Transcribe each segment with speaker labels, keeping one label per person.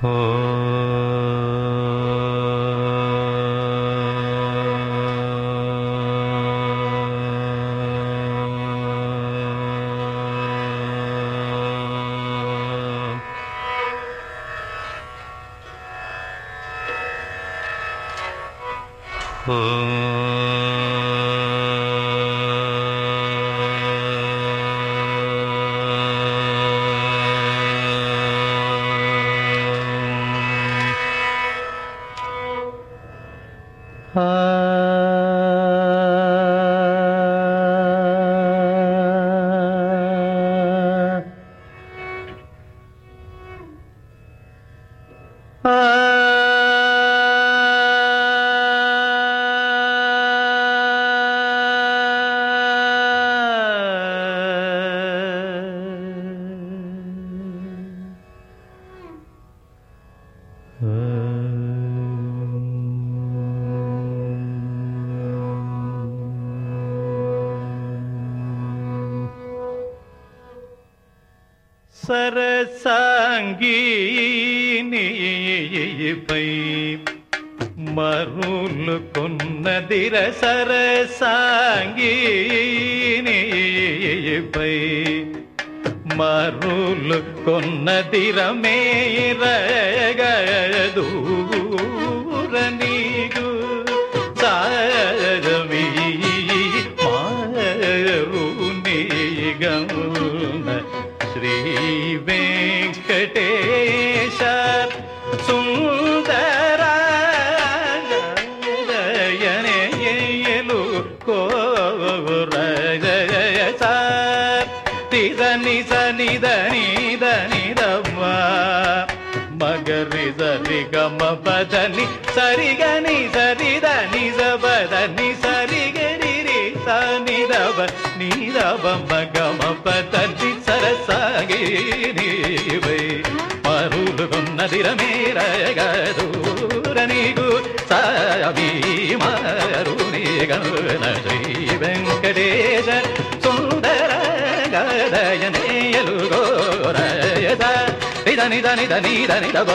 Speaker 1: Oh. Ah. Uh... சரசங்கீனியைப்பை மருள் கொன்னதிர சரசங்கீனியைப்பை மருள் கொன்னதிரமேரகதூ వెంకటేశ సుందరయనయలు కోరజయ తిదని సనిదని ధనిదవ్వ మగరి సరి గమ పదని సరిగని సరిదని సబదని సరిగరి సనిదవ నీరవ మగమ పదని సరసాగి నీవై మరులు కొన్నదిర మేరగదూర నీకు సామి మరు శ్రీ వెంకటేశ సుందర గదయనేయలు గోరయద నిదని దని దని దని దవ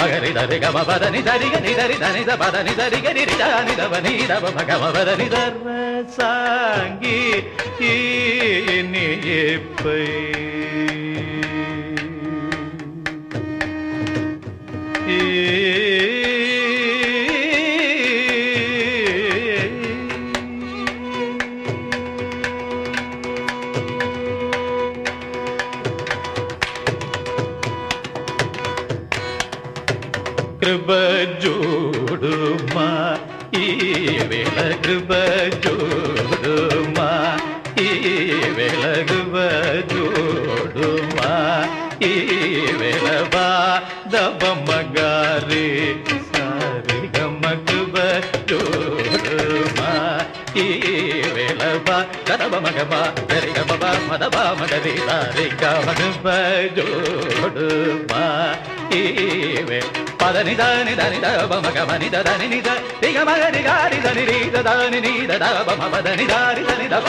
Speaker 1: మగరి దరి గమ పదని దరిగ నిదరి దని ద పదని దరి గని రి దాని దవ ని దవ మగమ పదని దర్ర సాంగి ఈ నీపై కృప జోడుమా ఈ వేళ కృప జోడుమా ఈ వేళ కృప జోడుమా ఈ వేళ బా ఈ వేళ బా గదబ మగబ గరి గమ బా మదబ మగరి సారి ఈ వేళ పదని దాని దని దబ మగ మని దని నిద రిగ మగ రి గారి దని రి దాని ని దబ మ దారి దని దబ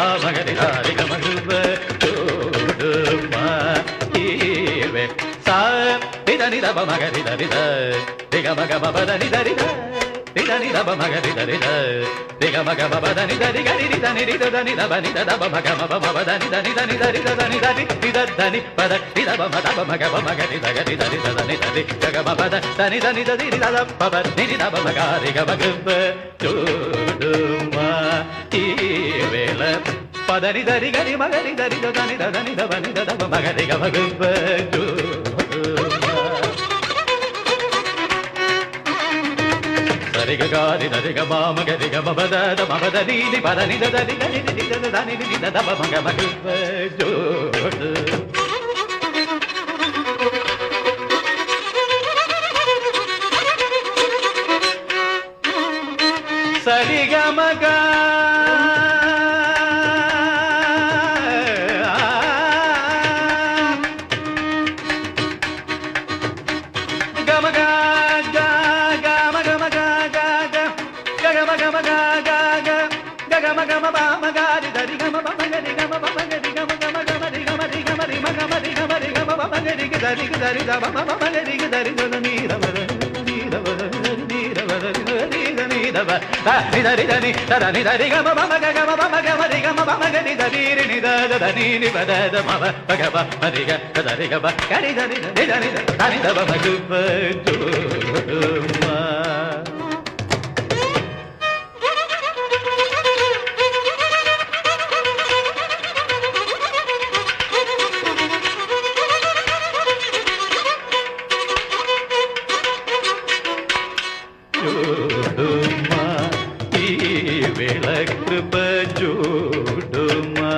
Speaker 1: సా దని ద మగ దరి ద. రి దని దబ మగ రి దరి ద రిగ మగ మ దని దరి గరి రి దని రి దని దబ ని దబ మగ మ మ దని దని దని దరి దని దని రి దని పద రి దబ మ దబ మగ మ మగ రి దగ రి దని దని దని జగ మ పద దని దని దని రి దబ పబ ని రి దబ మగ రి గ మగ బ చూడు మా ఈ వేళ పదని దరి గరి మగ రి దరి దని దని దబ ని దబ మగ రి మగ బ చూడు గరిగ గారి దరిగ బామ గరిగ మబద మబద నీలి పదని దరి గరి నిద ద దని ని దబ మగ మగ బ చూడు సరిగమగ దరిగ దరి దరి దమ మమ మగరి దరి దద నీరవద నీరవద నీరవద నీర నీరవ దరి దరి దరి దరి దరి గమ మమ గ గమ మమ గ మరి గమ మమ గ ని దరి రి ని దద దని ని బద ద మమ గ బ మరి గ దరి గ బ గరి దరి దరి దరి దరి దబ మగుప జోడుమా జోడుమా ఈ వేళ కృప చూడుమా.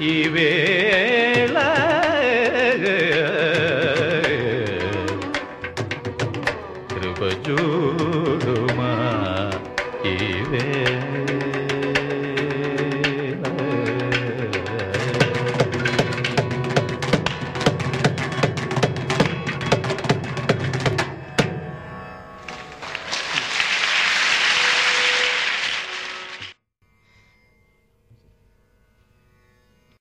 Speaker 1: ఇవేళ కృప చూడుమా. ఇవేళ